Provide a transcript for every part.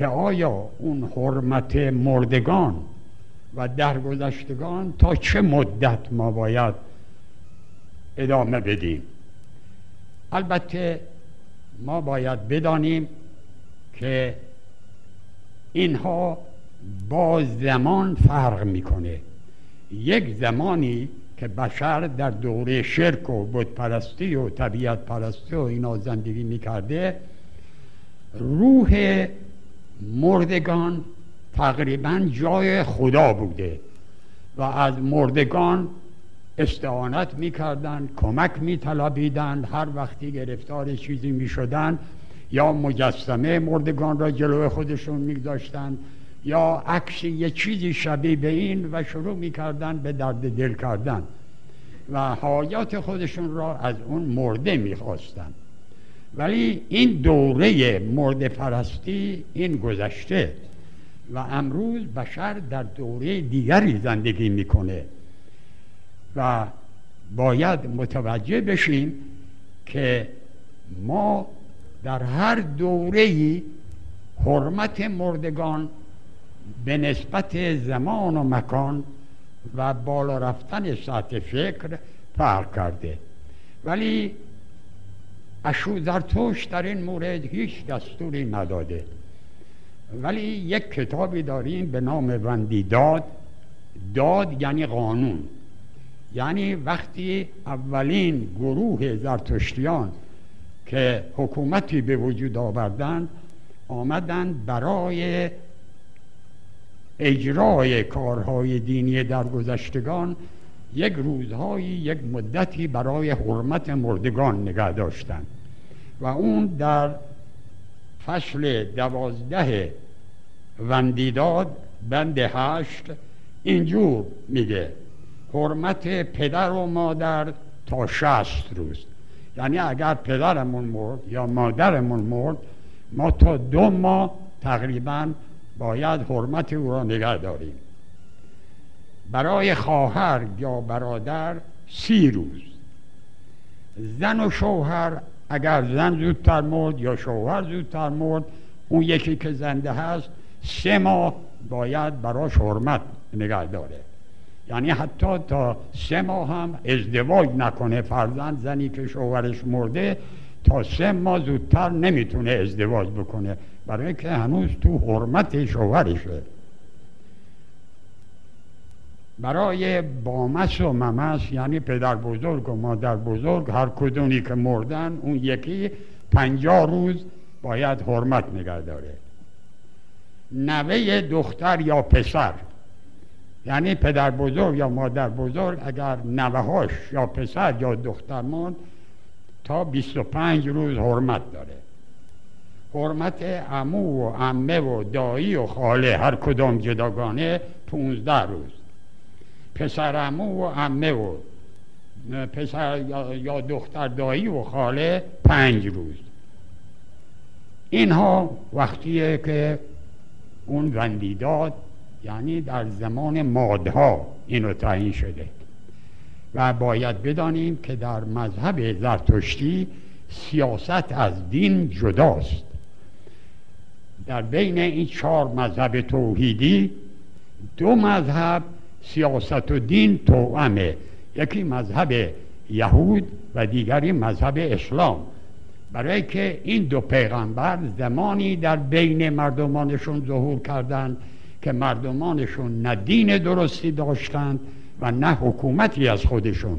که آیا اون حرمت مردگان و درگذشتگان تا چه مدت ما باید ادامه بدیم؟ البته ما باید بدانیم که اینها با زمان فرق می‌کنه. یک زمانی که بشر در دوره شرک و بودپرستی و طبیعت پرستی و اینا زندگی می‌کرده روح مردگان تقریبا جای خدا بوده و از مردگان استعانت می‌کردن کمک میطلبیدن هر وقتی گرفتار چیزی می‌شدن یا مجسمه مردگان را جلوی خودشون میگذاشتن یا عکس یه چیزی شبیه به این و شروع می‌کردن به درد دل کردن و حاجات خودشون را از اون مرده می‌خواستن ولی این دوره مرد پرستی این گذشته و امروز بشر در دوره دیگری زندگی می‌کنه و باید متوجه بشیم که ما در هر دوره حرمت مردگان به نسبت زمان و مکان و بالا رفتن سطح فکر فرق کرده. ولی اشو زرتوش در این مورد هیچ دستوری نداده. ولی یک کتابی داریم به نام وندیداد داد. یعنی قانون. یعنی وقتی اولین گروه زرتشتیان که حکومتی به وجود آوردن آمدن برای اجرای کارهای دینی در گذشتگان یک روزهایی یک مدتی برای حرمت مردگان نگه داشتند. و اون در فصل دوازده وندیداد بند هشت اینجور میگه حرمت پدر و مادر تا شست روز. یعنی اگر پدرمون مرد یا مادرمون مرد ما تا دو ماه تقریبا باید حرمت او را نگه داریم. برای خواهر یا برادر سی روز. زن و شوهر اگر زن زودتر مرد یا شوهر زودتر مرد اون یکی که زنده هست سه ماه باید براش حرمت نگه داره. یعنی حتی تا سه ماه هم ازدواج نکنه فرزند زنی که شوهرش مرده تا سه ماه زودتر نمی‌تونه ازدواج بکنه. برای که هنوز تو حرمت شوهرشه. برای بامس و ممس یعنی پدر بزرگ و مادر بزرگ هر کدومی که مردن اون یکی پنجاه روز باید حرمت نگه داره. نوه دختر یا پسر یعنی پدر بزرگ یا مادر بزرگ اگر نوهاش یا پسر یا دختر ماند تا 25 روز حرمت داره. حرمت امو و امه و دایی و خاله هر کدام جداگانه 15 روز. پسر امو و امه و پسر یا دختر دایی و خاله پنج روز. اینها وقتیه که اون وندیداد یعنی در زمان مادها اینو تعیین شده. و باید بدانیم که در مذهب زرتشتی سیاست از دین جداست. در بین این چهار مذهب توحیدی دو مذهب سیاست و دین توامه یکی مذهب یهود و دیگری مذهب اسلام. برای که این دو پیغمبر زمانی در بین مردمانشون ظهور کردند که مردمانشون نه دین درستی داشتند و نه حکومتی از خودشون.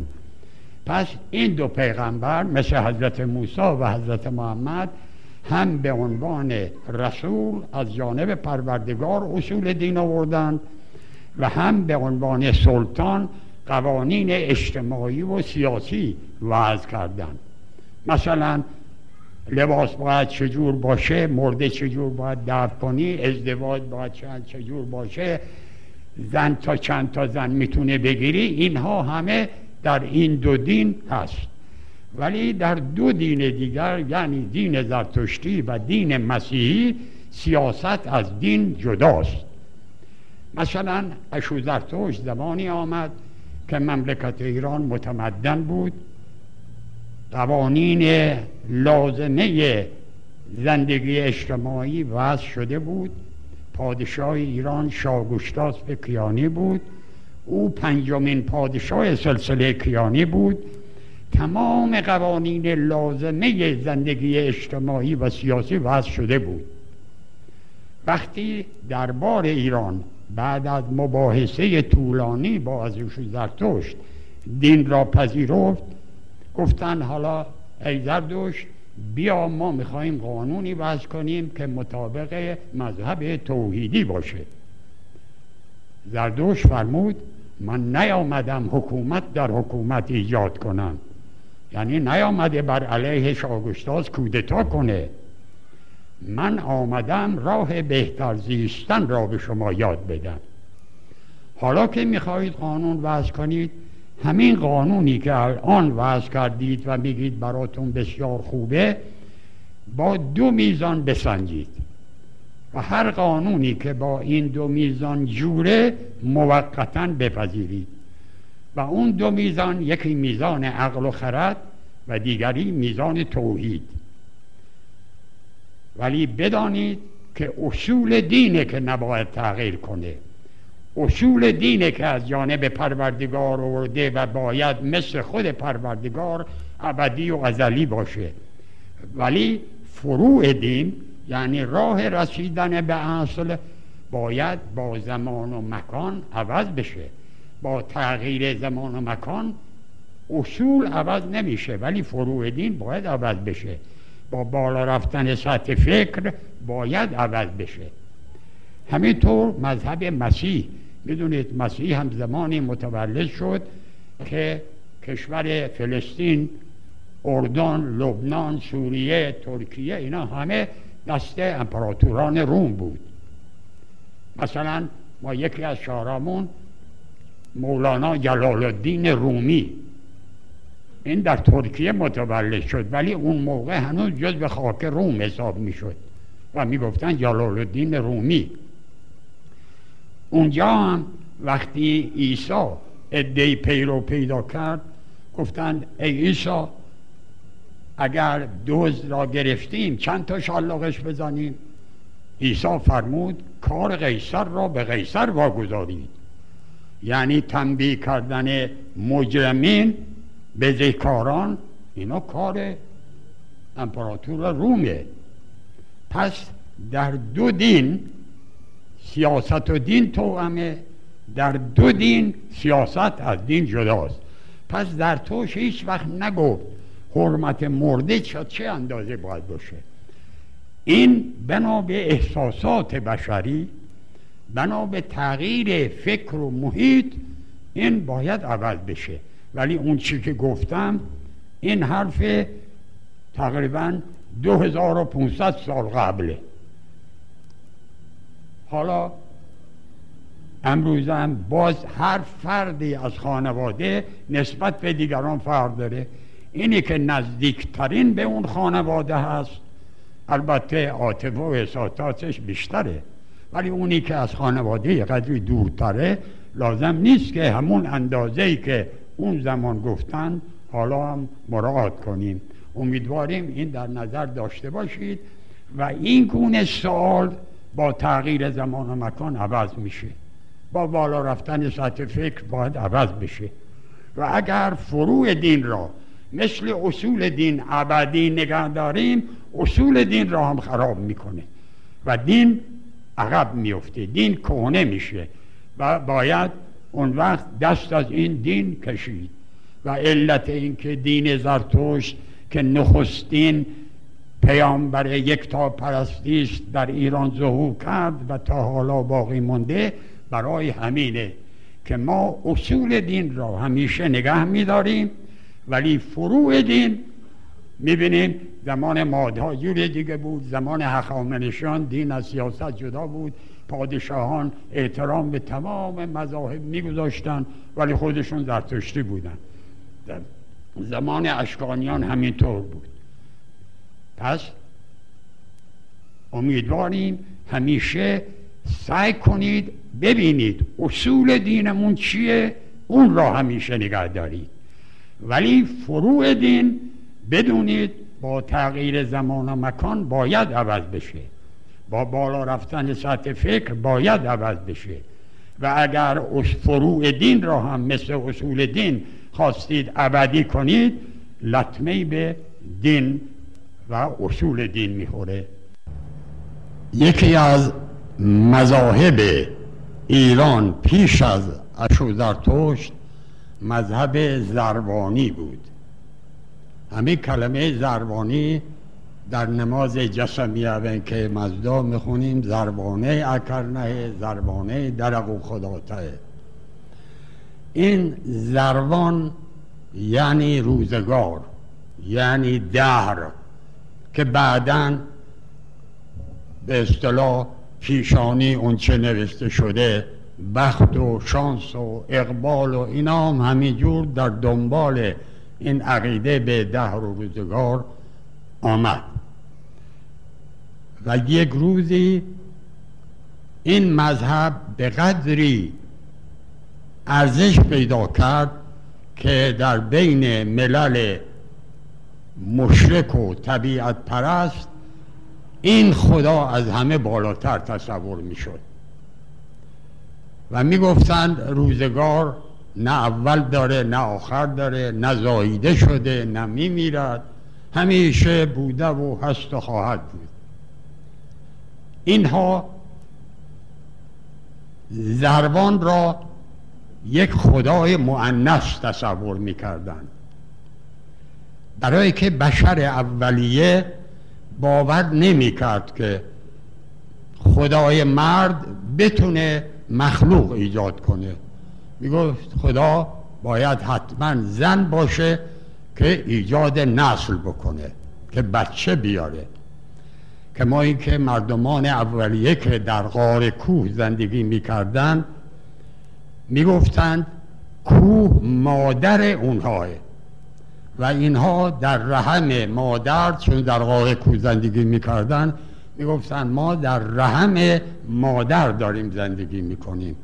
پس این دو پیغمبر مثل حضرت موسی و حضرت محمد هم به عنوان رسول از جانب پروردگار اصول دین آوردند و هم به عنوان سلطان قوانین اجتماعی و سیاسی وضع کردند مثلا لباس باید چجور باشه مرده چجور باید دفع کنی ازدواج باید چند چجور باشه زن تا چند تا زن می‌تونه بگیری اینها همه در این دو دین هست. ولی در دو دین دیگر یعنی دین زرتشتی و دین مسیحی سیاست از دین جداست. مثلا اشو زرتشت زمانی آمد که مملکت ایران متمدن بود. قوانین لازمه زندگی اجتماعی وضع شده بود. پادشاه ایران شاگوشتاس به کیانی بود. او پنجمین پادشاه سلسله کیانی بود. تمام قوانین لازمه زندگی اجتماعی و سیاسی وضع شده بود. وقتی دربار ایران بعد از مباحثه طولانی با ازوش زرتشت دین را پذیرفت گفتن حالا ای زردوش بیا ما می‌خواهیم قانونی وضع کنیم که مطابق مذهب توحیدی باشه. زردوش فرمود من نیامدم حکومت در حکومت ایجاد کنم. یعنی نیامده بر علیه شاگستاز کودتا کنه. من آمدم راه بهتر زیستن را به شما یاد بدم. حالا که می‌خواهید قانون وضع کنید همین قانونی که الان وضع کردید و میگید براتون بسیار خوبه با دو میزان بسنجید. و هر قانونی که با این دو میزان جوره موقتا بپذیرید. و اون دو میزان یکی میزان عقل و خرد و دیگری میزان توحید. ولی بدانید که اصول دینه که نباید تغییر کنه. اصول دینه که از جانب پروردگار آورده و باید مثل خود پروردگار ابدی و ازلی باشه. ولی فروع دین یعنی راه رسیدن به اصل باید با زمان و مکان عوض بشه. با تغییر زمان و مکان اصول عوض نمیشه ولی فروع دین باید عوض بشه. با بالا رفتن سطح فکر باید عوض بشه. همینطور مذهب مسیح. می‌دونید مسیح هم زمانی متولد شد که کشور فلسطین اردن لبنان سوریه ترکیه اینا همه دست امپراتوران روم بود. مثلا ما یکی از شارامون مولانا جلال الدین رومی این در ترکیه متولد شد ولی اون موقع هنوز جز به خاک روم حساب می‌شد و می‌گفتن جلال الدین رومی. اونجا هم وقتی عیسی ادهی پیرو پیدا کرد گفتند ای عیسی اگر دوز را گرفتیم چند تا شلاقش بزنیم؟ عیسی فرمود کار قیصر را به قیصر واگذارید. یعنی تنبیه کردن مجرمین به ذکاران اینا کار امپراتور رومه. پس در دو دین سیاست و دین توامه در دو دین سیاست از دین جداست. پس در توش هیچ وقت نگفت حرمت مرده چه اندازه باید باشه. این بنا به احساسات بشری بنا به تغییر فکر و محیط این باید عوض بشه. ولی اون چی که گفتم این حرف تقریبا 2500 سال قبله. حالا امروز هم باز هر فردی از خانواده نسبت به دیگران فرق داره. اینی که نزدیکترین به اون خانواده هست البته عاطفه و احساساتش بیشتره. ولی اونی که از خانواده قدری دورتره لازم نیست که همون اندازه ای که اون زمان گفتن حالا هم مراعات کنیم. امیدواریم این در نظر داشته باشید و این گونه سوال با تغییر زمان و مکان عوض میشه. با بالا رفتن سطح فکر باید عوض بشه. و اگر فروع دین را مثل اصول دین ابدی نگه داریم اصول دین را هم خراب می‌کنه. و دین عقب میفته دین کهنه میشه و باید اون وقت دست از این دین کشید. و علت اینکه دین زرتشت که نخستین پیامبر یک تا پرستیش در ایران ظهور کرد و تا حالا باقی مونده برای همینه که ما اصول دین را همیشه نگه میداریم ولی فروع دین می‌بینیم. زمان مادها جور دیگه بود زمان هخامنشیان دین از سیاست جدا بود. پادشاهان احترام به تمام مذاهب میگذاشتن ولی خودشون زرتشتی بودن. زمان اشکانیان همینطور بود. پس امیدواریم همیشه سعی کنید ببینید اصول دینمون چیه اون را همیشه نگه دارید. ولی فروع دین بدونید با تغییر زمان و مکان باید عوض بشه. با بالا رفتن سطح فکر باید عوض بشه. و اگر فروع دین را هم مثل اصول دین خواستید ابدی کنید لطمه به دین و اصول دین می‌خوره. یکی از مذاهب ایران پیش از اشوزرتشت مذهب زربانی بود. همین کلمه زربانی در نماز جسمیه که مزدا می‌خونیم زربانه اکرنه زربانه درق و خداته این زربان یعنی روزگار یعنی دهر که بعدا به اصطلاح پیشانی اونچه نوشته شده بخت و شانس و اقبال و اینا هم همینجور در دنبال این عقیده به دهر و روزگار آمد. و یک روزی این مذهب به قدری ارزش پیدا کرد که در بین ملل مشرک و طبیعت پرست این خدا از همه بالاتر تصور می شد و می گفتند روزگار نه اول داره نه آخر داره نه زاییده شده نه می میرد همیشه بوده و هست و خواهد بود. اینها زربان را یک خدای معنس تصور می‌کردند. برای که بشر اولیه باور نمی‌کرد که خدای مرد بتونه مخلوق ایجاد کنه. می‌گفت خدا باید حتما زن باشه که ایجاد نسل بکنه که بچه بیاره. ما اینکه مردمان اولیه که در غار کوه زندگی می‌کردن می‌گفتند کوه مادر اونهاه و اینها در رحم مادر چون در غار کوه زندگی می‌کردن می‌گفتند ما در رحم مادر داریم زندگی می‌کنیم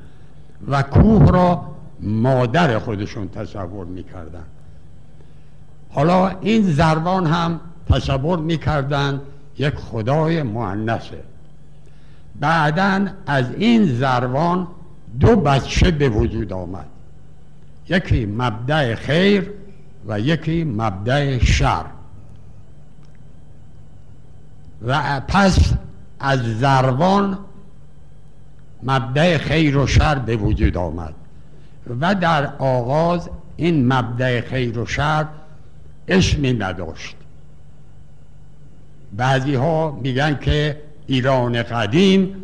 و کوه را مادر خودشون تصور می‌کردن. حالا این زربان هم تصور می‌کردن یک خدای معنسه بعدا از این زروان دو بچه به وجود آمد. یکی مبدع خیر و یکی مبدع شر. و پس از زروان مبدع خیر و شر به وجود آمد. و در آغاز این مبدع خیر و شر اسمی نداشت. بعضی ها میگن که ایران قدیم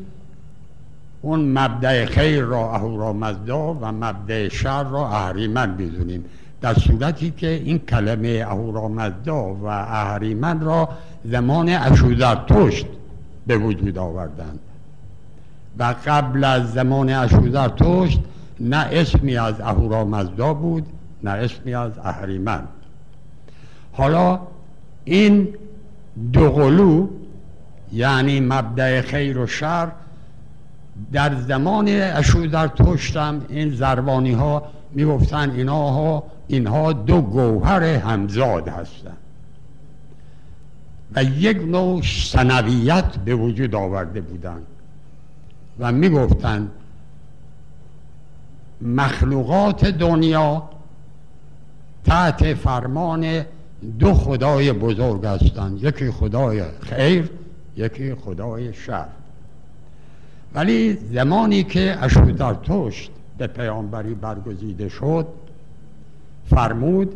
اون مبدع خیر را اهورامزدا و مبدع شر را اهریمن بدونیم در صورتی که این کلمه اهورامزدا و اهریمن را زمان اشوزرتشت به وجود آوردند. و قبل از زمان اشوزرتشت نه اسمی از اهورامزدا بود نه اسمی از اهریمن. حالا این دوقلو یعنی مبدع خیر و شر در زمان اشودر توشتم این زربانی ها می‌گفتن اینها اینها دو گوهر همزاد هستند و یک نوع سنویت به وجود آورده بودند و می‌گفتند مخلوقات دنیا تحت فرمان دو خدای بزرگ هستند. یکی خدای خیر یکی خدای شر. ولی زمانی که توشت به پیامبری برگزیده شد فرمود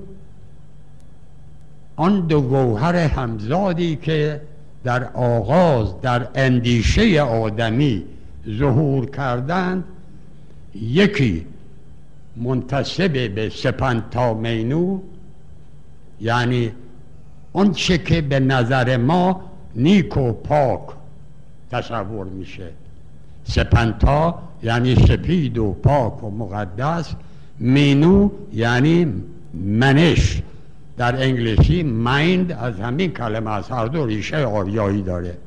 آن دو گوهر همزادی که در آغاز در اندیشه آدمی ظهور کردند یکی منتصب به سپنتامینو یعنی اون چه که به نظر ما نیک و پاک تصور میشه. سپنتا یعنی سپید و پاک و مقدس مینو یعنی منش. در انگلیسی مایند از همین کلمه از هر دو ریشه آریایی داره.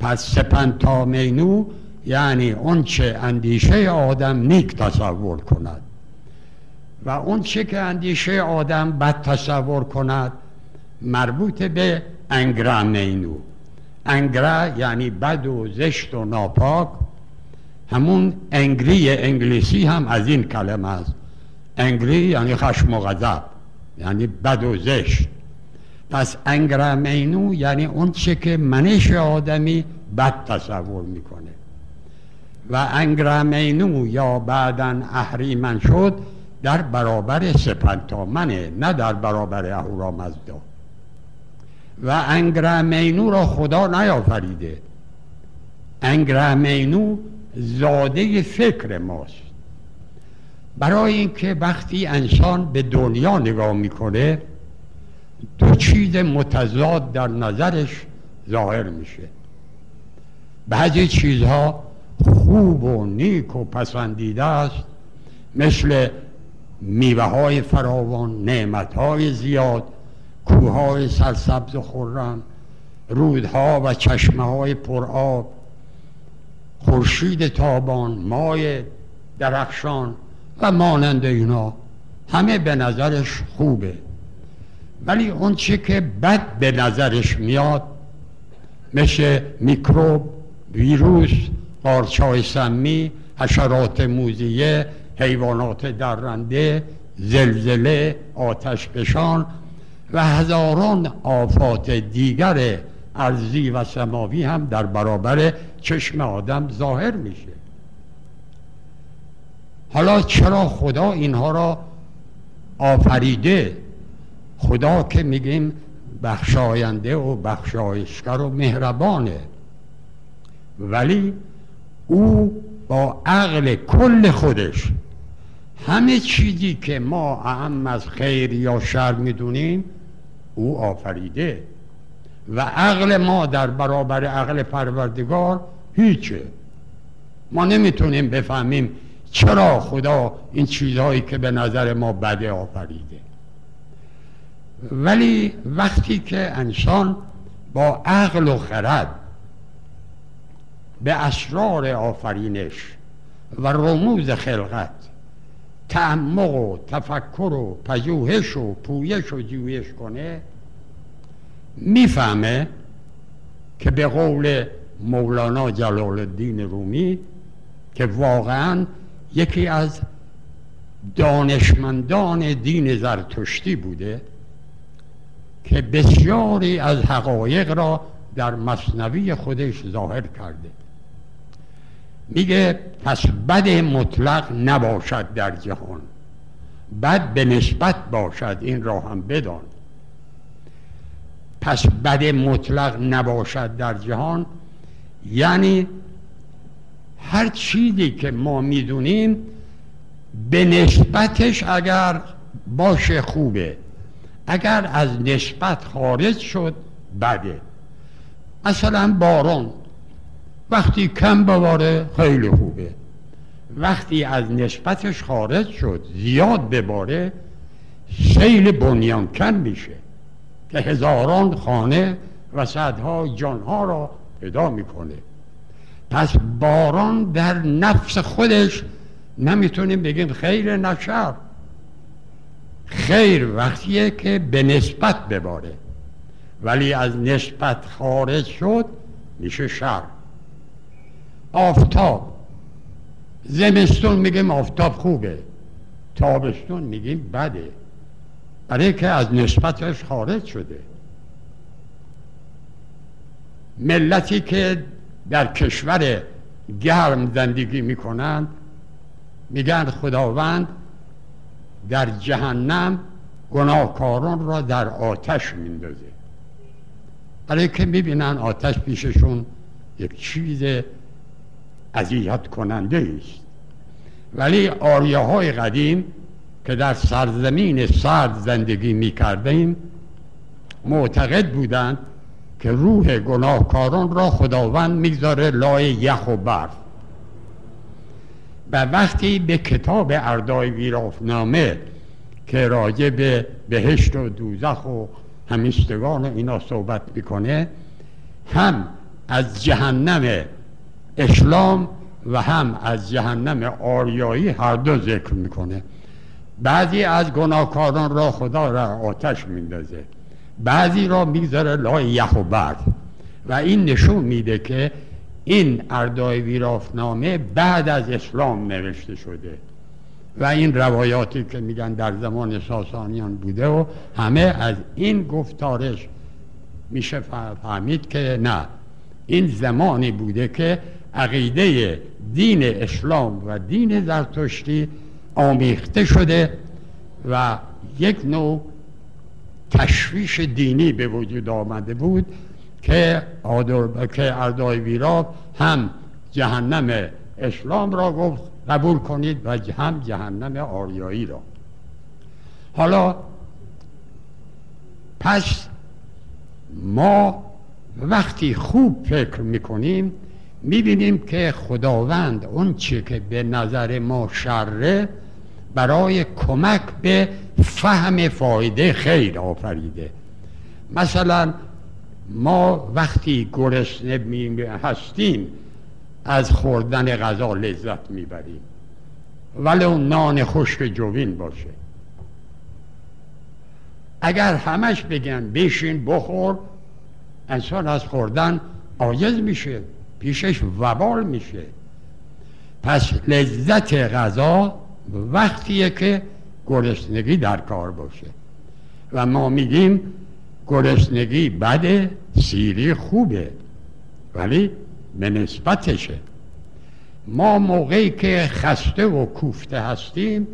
پس سپنتا مینو یعنی اون چه اندیشه آدم نیک تصور کند. و اون چه که اندیشه آدم بد تصور کند مربوط به انگرامینو انگرا یعنی بد و زشت و ناپاک. همون انگری انگلیسی هم از این کلمه است. انگری یعنی خشم و غضب یعنی بد و زشت. پس انگرامینو یعنی اون چه که منش آدمی بد تصور می‌کنه. و انگرامینو یا بعدا اهریمن شد در برابر سپنتامنه نه در برابر اهورامزدا. و انگرامینو را خدا نیافریده. انگرامینو زاده فکر ماست. برای اینکه وقتی انسان به دنیا نگاه می‌کنه دو چیز متضاد در نظرش ظاهر میشه. بعضی چیزها خوب و نیک و پسندیده است مثل میوه های فراوان نعمت های زیاد کوه سرسبز و خرم رودها و چشمه های پرآب خورشید تابان مای درخشان و مانند اینا. همه به نظرش خوبه. ولی اون چه که بد به نظرش میاد مثل میکروب ویروس قارچای سمی حشرات موزیه حیوانات درنده زلزله آتش بشان و هزاران آفات دیگر ارزی و سماوی هم در برابر چشم آدم ظاهر میشه. حالا چرا خدا اینها را آفریده؟ خدا که میگیم بخشاینده و بخشایشگر و مهربانه. ولی او با عقل کل خودش همه چیزی که ما اهم از خیر یا شر می‌دونیم او آفریده. و عقل ما در برابر عقل پروردگار هیچه. ما نمی‌تونیم بفهمیم چرا خدا این چیزهایی که به نظر ما بده آفریده. ولی وقتی که انسان با عقل و خرد به اسرار آفرینش و رموز خلقت تعمق و تفکر و پژوهش و پویش و جویش کنه می‌فهمه که به قول مولانا جلال الدین رومی که واقعا یکی از دانشمندان دین زرتشتی بوده که بسیاری از حقایق را در مصنوی خودش ظاهر کرده. میگه پس بد مطلق نباشد در جهان. بد به نسبت باشد این را هم بدان. پس بد مطلق نباشد در جهان یعنی هر چیزی که ما می‌دونیم به نسبتش اگر باشه خوبه. اگر از نسبت خارج شد بده. مثلا باران وقتی کم بباره خیلی خوبه. وقتی از نسبتش خارج شد زیاد بباره سیل بنیانکن میشه که هزاران خانه و صدها جانها را پیدا می‌کنه. پس باران در نفس خودش نمی‌تونیم بگیم خیر نشر خیر وقتیه که به نسبت بباره. ولی از نسبت خارج شد میشه شر. آفتاب. زمستون میگیم آفتاب خوبه. تابستون میگیم بده. برای که از نسبتش خارج شده. ملتی که در کشور گرم زندگی می‌کنند میگن خداوند در جهنم گناهکاران را در آتش میندازه. برای که می‌بینن آتش پیششون یک چیز اذیت کننده است. ولی آریه های قدیم که در سرزمین سرد زندگی می کردیم معتقد بودند که روح گناهکاران را خداوند می‌گذاره لای یخ و برف. و وقتی به کتاب اردای ویرافنامه که راجع به بهشت و دوزخ و همیشتگان و اینا صحبت می‌کنه هم از جهنم اسلام و هم از جهنم آریایی هر دو ذکر می‌کنه. بعضی از گناهکاران را خدا را آتش میندازه. بعضی را می‌گذاره لای یخ و برد و این نشون میده که این اردای ویرافنامه بعد از اسلام نوشته شده. و این روایاتی که میگن در زمان ساسانیان بوده و همه از این گفتارش میشه فهمید که نه. این زمانی بوده که عقیده دین اسلام و دین زرتشتی آمیخته شده و یک نوع تشویش دینی به وجود آمده بود که, که اردای ویراب هم جهنم اسلام را گفت قبول کنید و هم جهنم آریایی را. حالا پس ما وقتی خوب فکر می‌کنیم می‌بینیم که خداوند اون چی که به نظر ما شره برای کمک به فهم فایده خیر آفریده. مثلا ما وقتی گرسنه هستیم از خوردن غذا لذت می‌بریم. ولو نان خشک جوین باشه. اگر همش بگن بشین بخور انسان از خوردن عاجز میشه. پیشش وبال میشه. پس لذت غذا وقتیه که گرسنگی در کار باشه. و ما میگیم گرسنگی بده سیری خوبه ولی به نسبتشه. ما موقعی که خسته و کوفته هستیم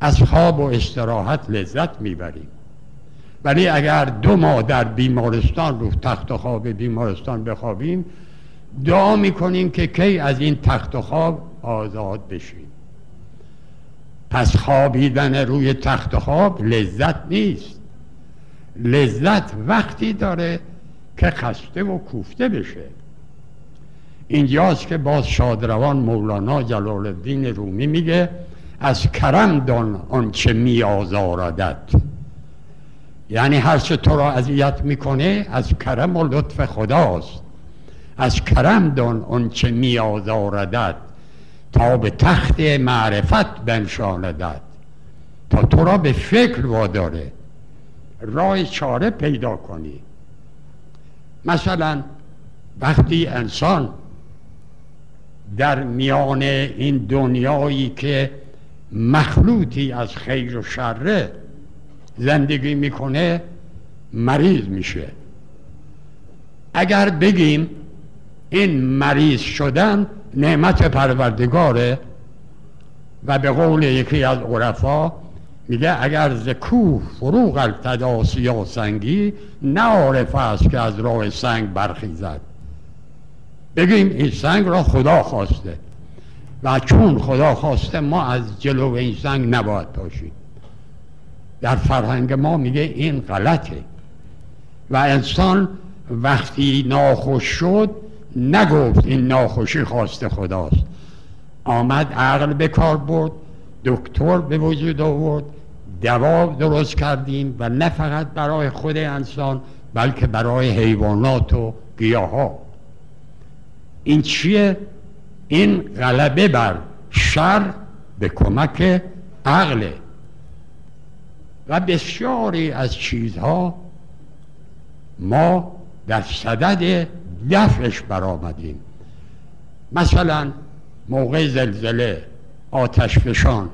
از خواب و استراحت لذت می‌بریم. ولی اگر دو ماه در بیمارستان رو تخت خواب بیمارستان بخوابیم دعا می‌کنیم که کی از این تخت خواب آزاد بشیم. پس خوابیدن روی تخت خواب لذت نیست. لذت وقتی داره که خسته و کوفته بشه. اینجاست که باز شادروان مولانا جلال الدین رومی میگه از کرم دان آنچه می آزاردد یعنی هر چه تو را اذیت می‌کنه از کرم و لطف خداست. از کرم دان آنچه می آزاردد تا به تخت معرفت بنشاندد تا تو را به فکر واداره راه چاره پیدا کنی. مثلا وقتی انسان در میان این دنیایی که مخلوطی از خیر و شره زندگی می‌کنه مریض میشه. اگر بگیم این مریض شدن نعمت پروردگاره؟ و به قول یکی از عرفا میگه اگر ز کوه فروغ التدا سیاه سنگی نه عارف است که از راه سنگ برخیزد. بگیم این سنگ را خدا خواسته و چون خدا خواسته ما از جلو این سنگ نباید باشیم در فرهنگ ما میگه این غلطه و انسان وقتی ناخوش شد نگفت این ناخوشی خواست خداست. آمد عقل به کار برد دکتر به وجود آورد دوا درست کردیم و نه فقط برای خود انسان بلکه برای حیوانات و گیاه ها این چیه؟ این غلبه بر شر به کمک عقله و بسیاری از چیزها ما در صدد دفعش برآمدیم. مثلا موقع زلزله آتش فشان.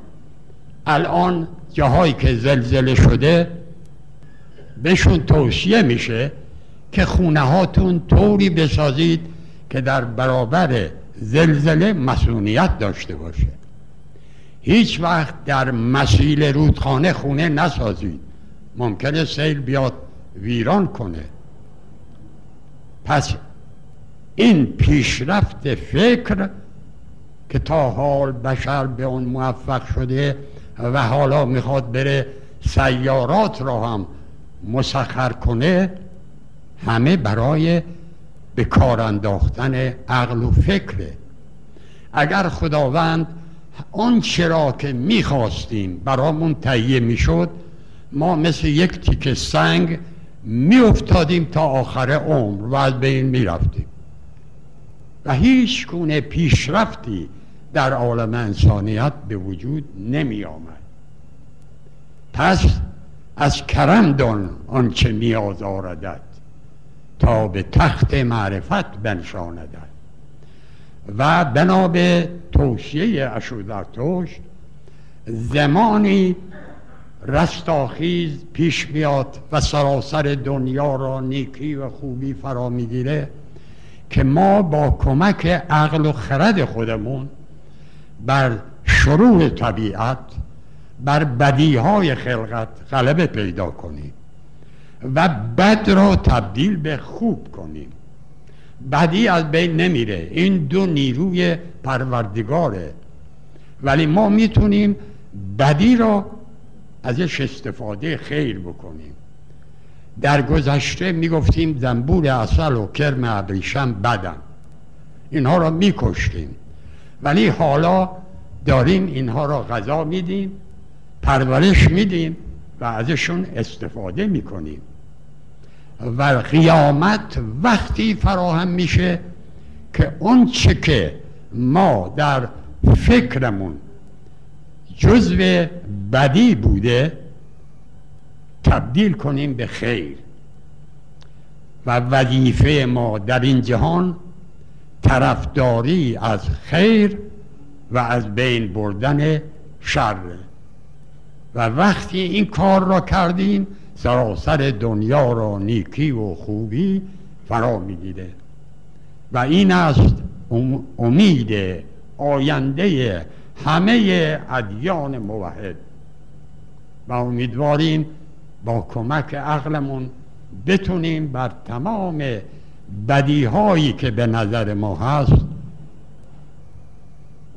الان جاهایی که زلزله شده بهشون توصیه میشه که خونه هاتون طوری بسازید که در برابر زلزله مسئولیت داشته باشه. هیچ وقت در مسیل رودخانه خونه نسازید. ممکنه سیل بیاد ویران کنه. پس این پیشرفت فکر که تا حال بشر به اون موفق شده و حالا می‌خواد بره سیارات را هم مسخر کنه همه برای به کار انداختن عقل و فکره اگر خداوند آن چرا که می‌خواستیم برامون تهیه می‌شد ما مثل یک تیک سنگ میافتادیم تا آخر عمر و از بین می‌رفتیم. و هیچ گونه پیشرفتی در عالم انسانیت به وجود نمی آمد. پس از کرم دان آنچه میاز آردد تا به تخت معرفت بنشاندد و بنا به توصیه اشودرتوش زمانی رستاخیز پیش میاد و سراسر دنیا را نیکی و خوبی فرا می‌گیره که ما با کمک عقل و خرد خودمون بر شروع طبیعت بر بدیهای خلقت غلبه پیدا کنیم و بد را تبدیل به خوب کنیم. بدی از بین نمیره. این دو نیروی پروردگاره. ولی ما می‌تونیم بدی را ازش استفاده خیر بکنیم. در گذشته می‌گفتیم زنبور اصل و کرم ابریشم بدن. اینها را میکشتیم. ولی حالا داریم اینها را غذا میدیم پرورش میدیم و ازشون استفاده می‌کنیم. و قیامت وقتی فراهم میشه که اون چه که ما در فکرمون جزو بدی بوده تبدیل کنیم به خیر. و وظیفه ما در این جهان طرفداری از خیر و از بین بردن شر. و وقتی این کار را کردیم سراسر دنیا را نیکی و خوبی فرا می‌گیره. و این است امید آینده همه ادیان موحد. و امیدواریم با کمک عقلمون بتونیم بر تمام بدیهایی که به نظر ما هست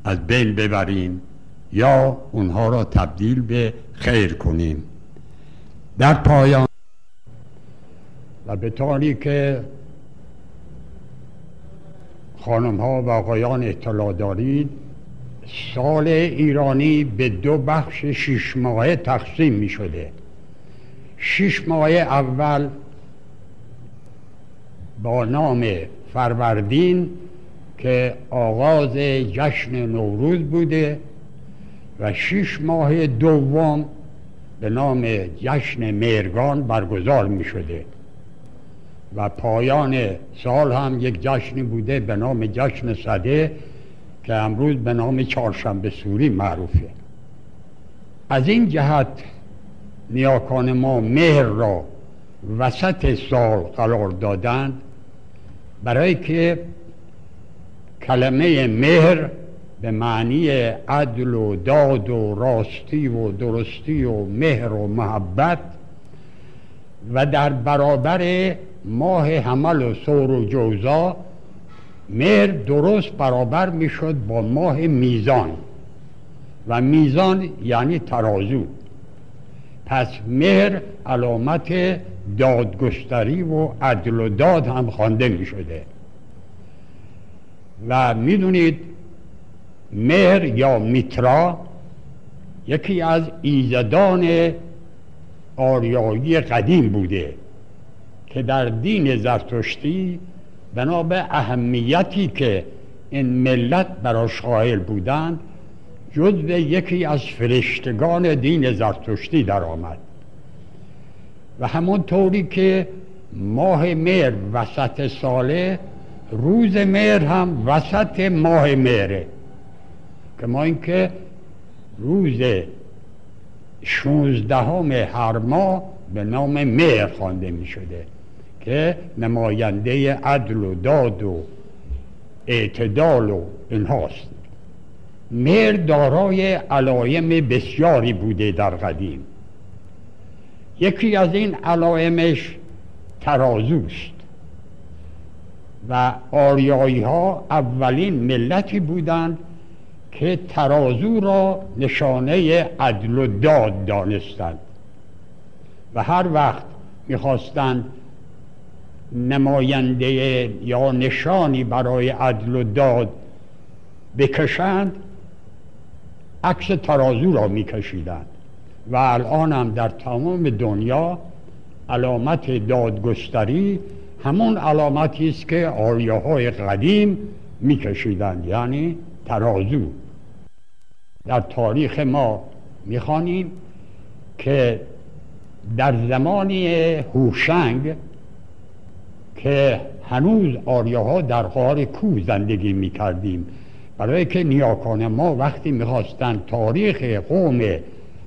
از بین ببریم یا اونها را تبدیل به خیر کنیم. در پایان و به طوری که خانم ها و آقایان اطلاع دارید سال ایرانی به دو بخش شش ماهه تقسیم می شده شش ماه اول با نام فروردین که آغاز جشن نوروز بوده و شش ماه دوم به نام جشن مرگان برگزار می شده. و پایان سال هم یک جشنی بوده به نام جشن صده که امروز به نام چهارشنبه سوری معروفه. از این جهت نیاکان ما مهر را وسط سال قرار دادند برای که کلمه مهر به معنی عدل و داد و راستی و درستی و مهر و محبت و در برابر ماه حمل و سور و جوزا مهر درست برابر می‌شد با ماه میزان و میزان یعنی ترازو. پس مهر علامت دادگستری و عدل و داد هم خوانده می شده. و می‌دونید مهر یا میترا یکی از ایزدان آریایی قدیم بوده که در دین زرتشتی بنا به اهمیتی که این ملت براش قائل بودند جزو یکی از فرشتگان دین زرتشتی در آمد و همونطوری که ماه مهر وسط ساله روز مهر هم وسط ماه مهره. که ما اینکه روز شونزدهم هر ماه به نام مهر خوانده می شده که نماینده عدل و داد و اعتدال و اینهاست. مهر دارای علایم بسیاری بوده در قدیم. یکی از این علائمش ترازوست و آریایی ها اولین ملتی بودند که ترازو را نشانه عدل و داد دانستند و هر وقت می‌خواستند نماینده یا نشانی برای عدل و داد بکشند عکس ترازو را میکشیدند و الان هم در تمام دنیا علامت دادگستری همون علامتی است که آریاهای قدیم میکشیدند یعنی ترازو. در تاریخ ما می‌خوانیم که در زمانی هوشنگ که هنوز آریاها در غار کو زندگی می کردیم برای که نیاکان ما وقتی می‌خواستند تاریخ قوم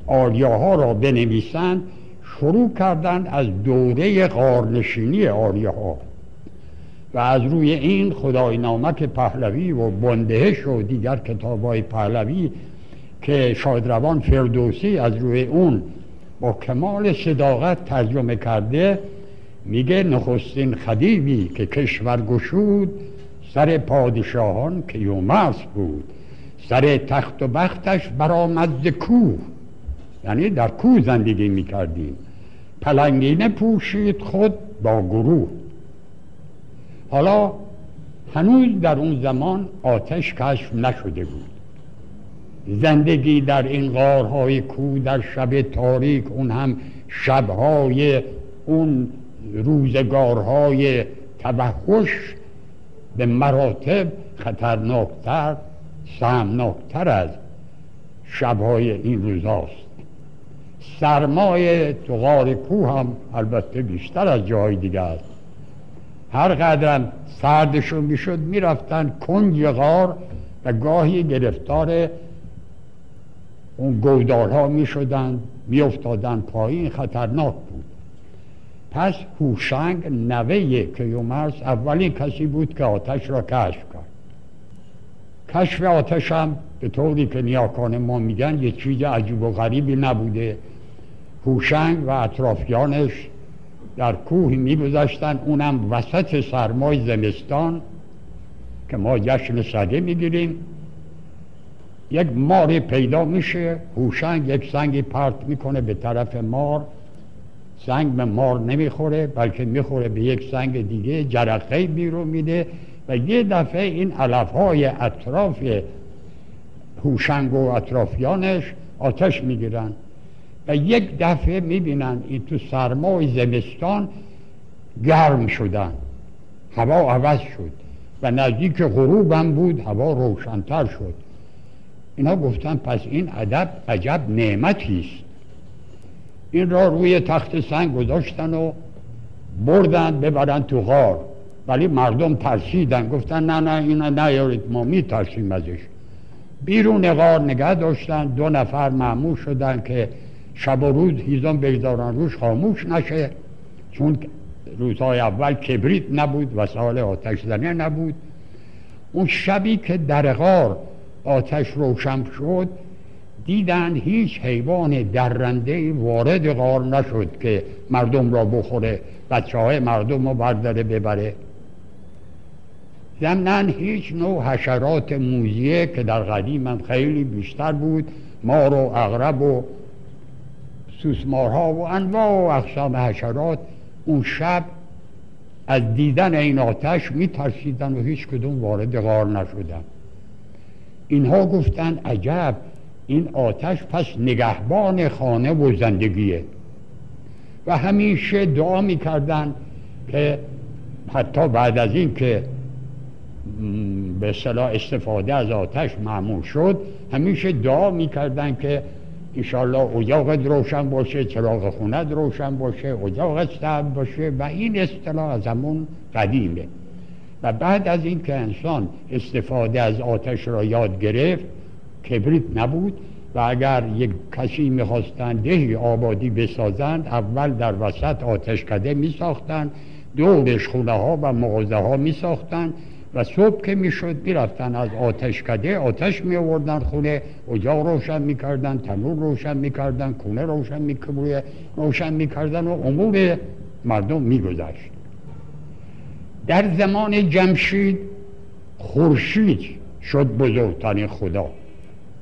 آریاها را بنویسند شروع کردند از دوره غارنشینی آریاها. و از روی این خدای نامک پهلوی و بندهش و دیگر کتاب های پهلوی که شادروان فردوسی از روی اون با کمال صداقت ترجمه کرده میگه نخستین خدیوی که کشور گشود سر پادشاهان که یومرس بود. سر تخت و بختش برآمد کوه. یعنی در کوه زندگی می‌کردیم. پلنگینه پوشید خود با گروه. حالا هنوز در اون زمان آتش کشف نشده بود. زندگی در این غارهای کو در شب تاریک اون هم شبهای اون روزگارهای توحش به مراتب خطرناکتر سهمناکتر از شبهای این روزاست. سرمای تو غار کوه هم البته بیشتر از جاهای دیگه است. هر قدرم سردشون می‌شد می‌رفتن کنج غار و گاهی گرفتار اون گودارها می‌شدن میافتادن پایین خطرناک پس هوشنگ نوه کیومرس اولین کسی بود که آتش را کشف کرد. کشف آتش هم به طوری که نیاکان ما میگن یه چیز عجیب و غریبی نبوده. هوشنگ و اطرافیانش در کوه میگذشتن. اونم وسط سرمای زمستان که ما جشن سده می‌گیریم. یک مار پیدا میشه. هوشنگ یک سنگی پرت می‌کنه به طرف مار. سنگ به مار نمی‌خوره بلکه می‌خوره به یک سنگ دیگه جرقه بیرون میده و یه دفعه این علف های اطراف هوشنگ و اطرافیانش آتش می‌گیرن و یک دفعه می‌بینن این تو سرمای زمستان گرم شدن هوا عوض شد و نزدیک غروب هم بود هوا روشنتر شد. اینا گفتن پس این ادب عجب نعمتی است. این را روی تخت سنگ گذاشتن و بردن ببرن تو غار. ولی مردم ترسیدن گفتن نه نه اینا نیارید ما میترسیم ازش. بیرون غار نگه داشتن دو نفر معمول شدن که شب و روز هیزان بگذارن روش خاموش نشه. چون روزهای اول کبریت نبود و سال آتش زنه نبود. اون شبی که در غار آتش روشن شد دیدن هیچ حیوان درنده وارد غار نشد که مردم را بخوره بچه های مردم رو برداره ببره. ضمنا هیچ نوع حشرات موزیه که در قدیم هم خیلی بیشتر بود مار و اغرب و سوسمارها و انواع و اقسام حشرات اون شب از دیدن این آتش میترسیدن و هیچ کدوم وارد غار نشدن. اینها گفتن عجب این آتش پس نگهبان خانه و زندگیه. و همیشه دعا می‌کردن که حتی بعد از این که به صلاح استفاده از آتش معمول شد همیشه دعا می‌کردن که انشالله اجاقت روشن باشه چراغ خونت روشن باشه اجاقت سبب باشه و این اصطلاح از همون قدیمه. و بعد از این که انسان استفاده از آتش را یاد گرفت کبریت نبود و اگر یک کسی می‌خواستن دهی آبادی بسازند اول در وسط آتشکده میساختند دورش خونه ها و مغازه ها میساختند و صبح که می‌شد می‌رفتن از آتشکده آتش می آوردن خونه اجاق روشن می‌کردن تنور روشن می‌کردن کونه روشن می‌کردن روشن می‌کردن و امور مردم میگذشت. در زمان جمشید خورشید شد بزرگترین خدا.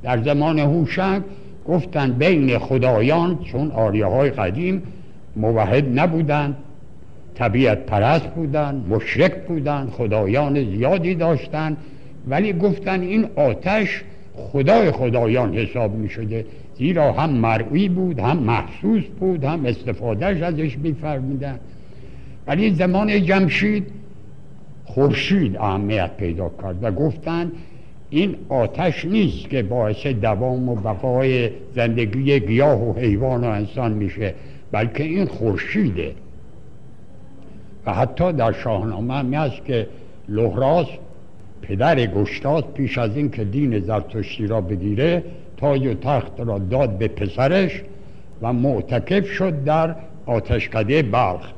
در زمان هوشنگ گفتن بین خدایان چون آریه های قدیم موحد نبودند طبیعت پرست بودن مشرک بودن خدایان زیادی داشتن ولی گفتن این آتش خدای خدایان حساب می شده زیرا هم مرئی بود هم محسوس بود هم استفادهش ازش میفرمیدن ولی زمان جمشید خورشید اهمیت پیدا کرد و گفتن این آتش نیست که باعث دوام و بقای زندگی گیاه و حیوان و انسان میشه بلکه این خورشیده. و حتی در شاهنامه هم هست که لحراس پدر گشتاد پیش از این که دین زرتشتی را بگیره تاج و تخت را داد به پسرش و معتکف شد در آتشکده بلخ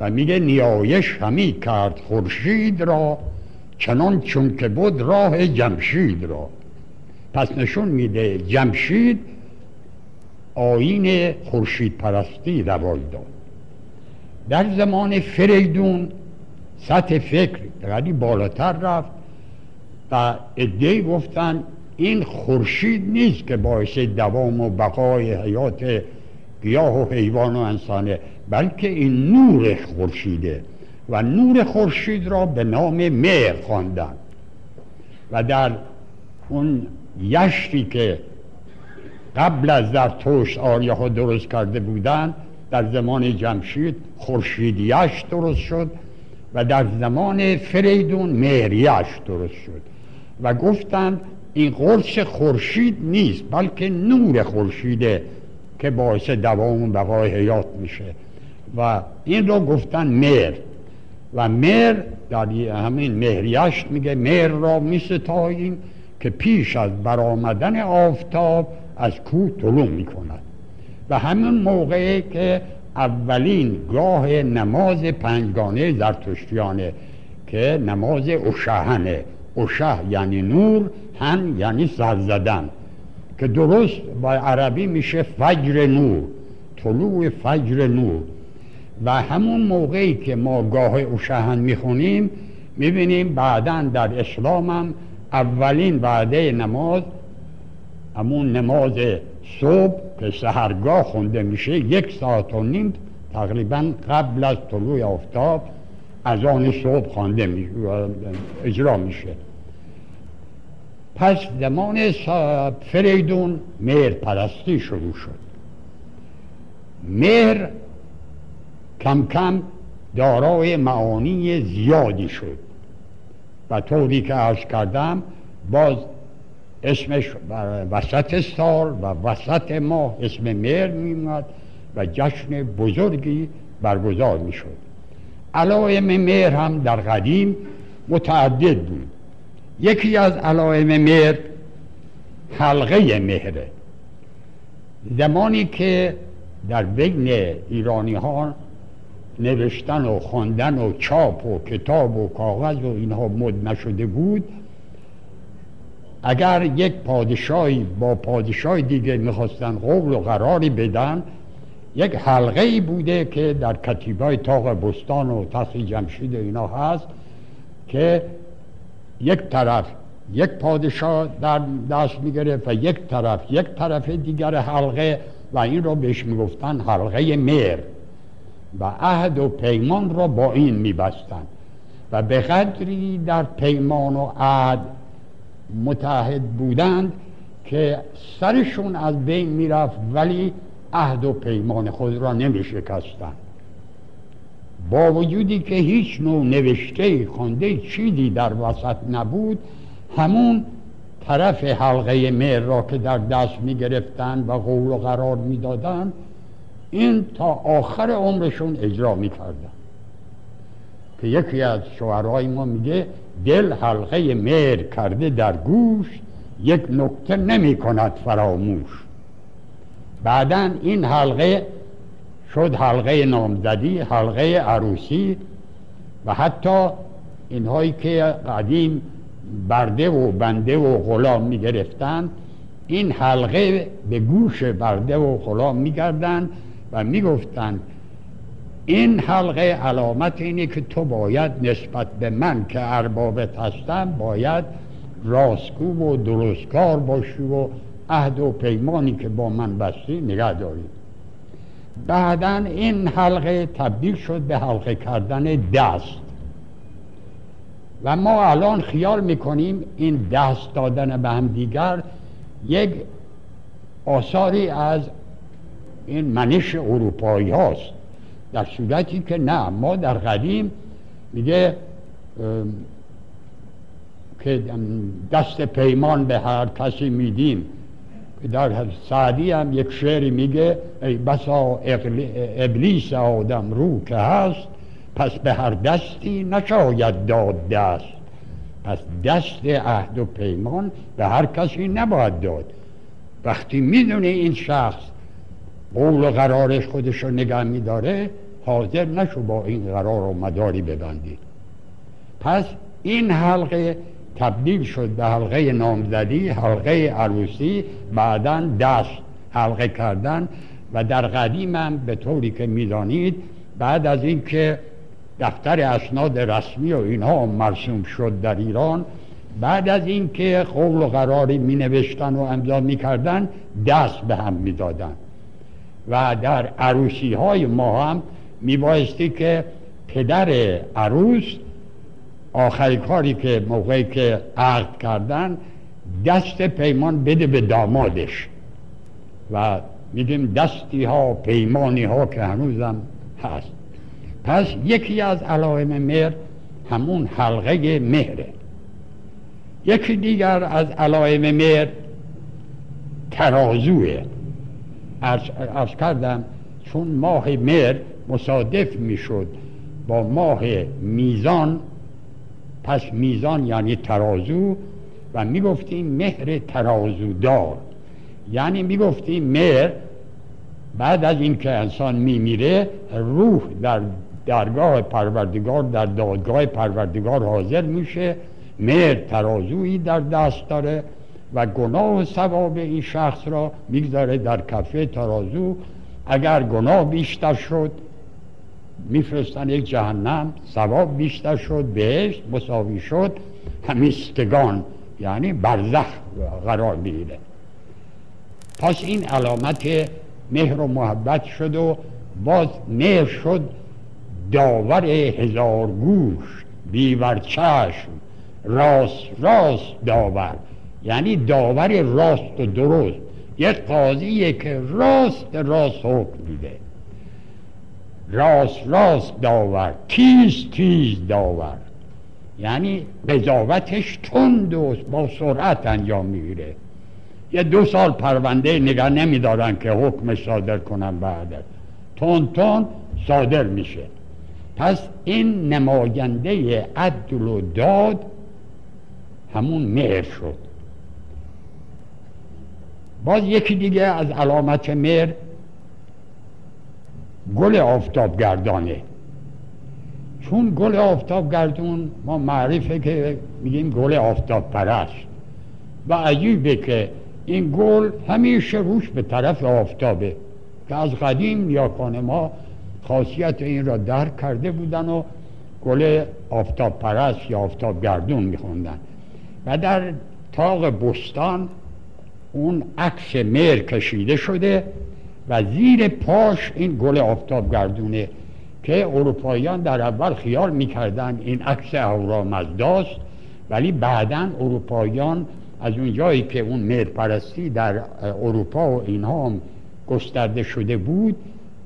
و میگه نیایش همی کرد خورشید را چنان چون که بود راه جمشید را. پس نشون میده جمشید آین خورشید پرستی روای داد. در زمان فریدون سطح فکر خیلی بالاتر رفت و ادهی گفتن این خورشید نیست که باعث دوام و بقای حیات گیاه و حیوان و انسانه بلکه این نور خورشیده. و نور خورشید را به نام مهر خواندن و در اون یشتی که قبل از در توش آریه ها درست کرده بودند در زمان جمشید خورشیدیش درست شد و در زمان فریدون مهریش درست شد. و گفتند این قرص خورشید نیست بلکه نور خورشیده که باعث دوام و بقای حیات میشه. و این رو گفتن مهر. و مهر در همین مهریشت میگه مهر را میستاییم که پیش از برآمدن آفتاب از کوه طلوع می‌کند. و همین موقعی که اولین گاه نماز پنجگانه زرتشتیانه که نماز اشهنه اشهه یعنی نور هن یعنی سر زدن. که درست با عربی میشه فجر نور. طلوع فجر نور. و همون موقعی که ما گاه اشهن می‌خونیم می‌بینیم بعدا در اسلام هم اولین وعده نماز همون نماز صبح که سهرگاه خونده میشه یک ساعت و نیم تقریبا قبل از طلوع آفتاب از آن صبح خوانده میشه اجرا میشه. پس زمان فریدون مهر پرستی شروع شد. مهر کم کم دارای معانی زیادی شد. و طوری که عرض کردم باز اسمش وسط سال و وسط ماه اسم مهر میمد و جشن بزرگی برگزار می‌شد. علائم مهر هم در قدیم متعدد بود. یکی از علائم مهر حلقه مهره. زمانی که در بین ایرانی ها نوشتن و خواندن و چاپ و کتاب و کاغذ و اینها مد نشده بود. اگر یک پادشاهی با پادشاه دیگه می‌خواستن قول و قراری بدن یک حلقه ای بوده که در کتیبای تاق بستان و تخت جمشید و اینا هست که یک طرف یک پادشاه در دست می‌گرفت و یک طرف یک طرف دیگر حلقه و این را بهش می‌گفتن حلقه میر و عهد و پیمان را با این میبستند و به قدری در پیمان و عهد متحد بودند که سرشون از بین می‌رفت ولی عهد و پیمان خود را نمی شکستند با وجودی که هیچ نوع نوشته خونده چیزی در وسط نبود همون طرف حلقه مهر را که در دست می گرفتن و قول و قرار می دادن این تا آخر عمرشون اجرا می کردن که یکی از شعرهای ما میگه دل حلقه مهر کرده در گوش یک نکته نمی کند فراموش. بعدا این حلقه شد حلقه نامزدی حلقه عروسی و حتی اینهایی که قدیم برده و بنده و غلام می گرفتن این حلقه به گوش برده و غلام می گردن و می گفتن این حلقه علامت اینه که تو باید نسبت به من که اربابت هستم باید راستگو و درستکار باشی و عهد و پیمانی که با من بستی نگه داری. بعدا این حلقه تبدیل شد به حلقه کردن دست. و ما الان خیال می‌کنیم این دست دادن به هم دیگر یک آثاری از این منش اروپایی هاست. در صورتی که نه ما در قدیم میگه که دست پیمان به هر کسی میدیم. در سعدی هم یک شعری میگه ای بسا ابلیس آدم رو که هست پس به هر دستی نشاید داد دست. پس دست عهد و پیمان به هر کسی نباید داد. وقتی می‌دونه این شخص قول و قرارش خودش رو نگه میداره حاضر نشو با این قرار و مداری ببندی. پس این حلقه تبدیل شد به حلقه نامزدی حلقه عروسی بعدا دست حلقه کردن و در قدیم هم به طوری که می‌دانید بعد از اینکه دفتر اسناد رسمی و اینها مرسوم شد در ایران بعد از اینکه قول و قراری می نوشتن و امضا می کردن دست به هم می دادن و در عروسی های ما هم می بایستی که پدر عروس آخری کاری که موقعی که عقد کردن دست پیمان بده به دامادش. و میگیم دستی ها پیمانی ها که هنوزم هست. پس یکی از علائم مهر همون حلقه مهره. یکی دیگر از علائم مهر ترازوه. از کردم چون ماه مهر مصادف می‌شد با ماه میزان پس میزان یعنی ترازو و می‌گفتیم مهر ترازو دار یعنی می‌گفتیم مهر بعد از اینکه انسان میمیره روح در درگاه پروردگار در دادگاه پروردگار حاضر میشه. مهر ترازویی در دست داره. و گناه و ثواب این شخص را می‌گذاره در کفه ترازو. اگر گناه بیشتر شد میفرستن یک جهنم. ثواب بیشتر شد بهشت مساوی شد. همیستگان یعنی برزخ قرار می‌گیره. پس این علامت مهر و محبت شد و باز مهر شد داور هزار گوش بیور چشم راست راست داور. یعنی داور راست و درست. یک قاضیه که راست راست حکم میده. راست راست داور. تیز تیز داور. یعنی قضاوتش تند و با سرعت انجام می‌گیره. یه دو سال پرونده نگاه نمیدارن که حکمش صادر کنن بعد. تون تون صادر میشه. پس این نماینده عدل و داد همون مهر شد. باز یکی دیگه از علامت مهر گل آفتاب گردانه. چون گل آفتاب گردون ما معرفه که میگیم گل آفتاب پرست. و عجیبه که این گل همیشه روش به طرف آفتابه که از قدیم نیاکان ما خاصیت این را درک کرده بودن و گل آفتاب پرست یا آفتاب گردون میخوندن. و در تاق بستان اون عکس مر کشیده شده و زیر پاش این گل آفتاب گردونه که اروپاییان در اول خیال می‌کردن این عکس اهورامزداست ولی بعدا اروپاییان از اون جایی که اون مهرپرستی در اروپا و اینها هم گسترده شده بود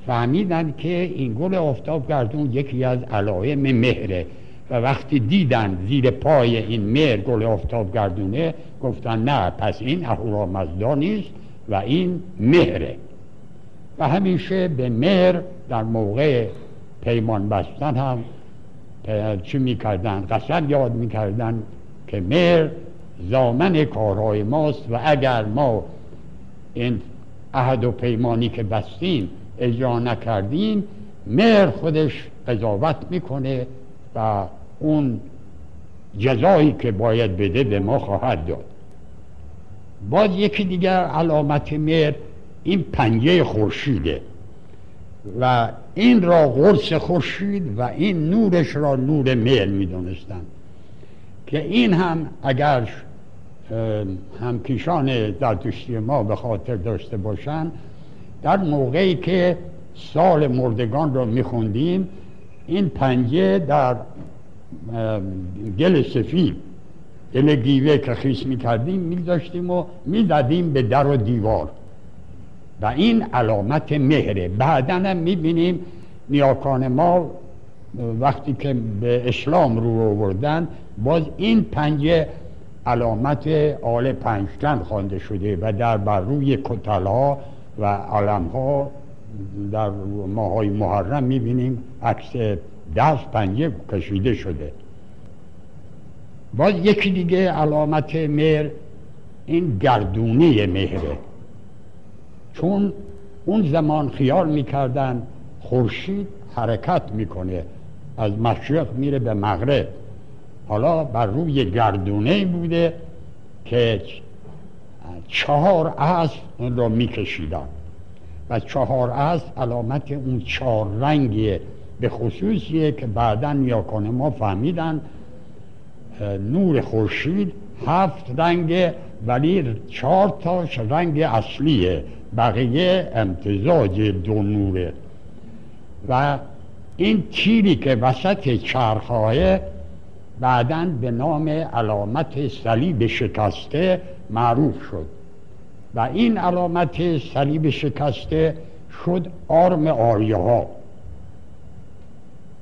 فهمیدن که این گل آفتاب گردون یکی از علائم مهره. و وقتی دیدن زیر پای این مهر گل آفتاب گردونه گفتن نه پس این اهورامزدا نیست و این مهره. و همیشه به مهر در موقع پیمان بستن هم چی می‌کردن؟ قسم یاد می‌کردن که مهر زامن کارهای ماست و اگر ما این عهد و پیمانی که بستیم اجرا نکردیم مهر خودش قضاوت می‌کنه و اون جزایی که باید بده به ما خواهد داد. باز یکی دیگر علامت مهر این پنجه خورشیده و این را قرص خورشید و این نورش را نور مهر می‌دونستند که این هم اگر همکیشان زرتشتی ما به خاطر داشته باشند در موقعی که سال مردگان را میخوندیم این پنجه در گل سفید. گل گیوه که خیس می‌کردیم میداشتیم و می‌دادیم به در و دیوار. و این علامت مهره. بعدا هم می‌بینیم نیاکان ما وقتی که به اسلام رو آوردن باز این پنجه علامت آل پنجتن خوانده شده و در بر روی کتلا و علم ها در ماهای محرم می‌بینیم عکس دست پنجه کشیده شده. باز یکی دیگه علامت مهر این گردونه مهره. چون اون زمان خیال می‌کردن خورشید حرکت می‌کنه. از مشرق میره به مغرب. حالا بر روی گردونه بوده که چهار اسب اون را میکشیدن. و چهار اسب علامت اون چهار رنگیه. به خصوصیه که بعدا نیاکان فهمیدن نور خورشید هفت رنگ ولی چهار تاش رنگ اصلیه بقیه امتزاج دو نوره. و این تیری که وسط چرخهای بعدا به نام علامت صلیب شکسته معروف شد. و این علامت صلیب شکسته شد آرم آریه ها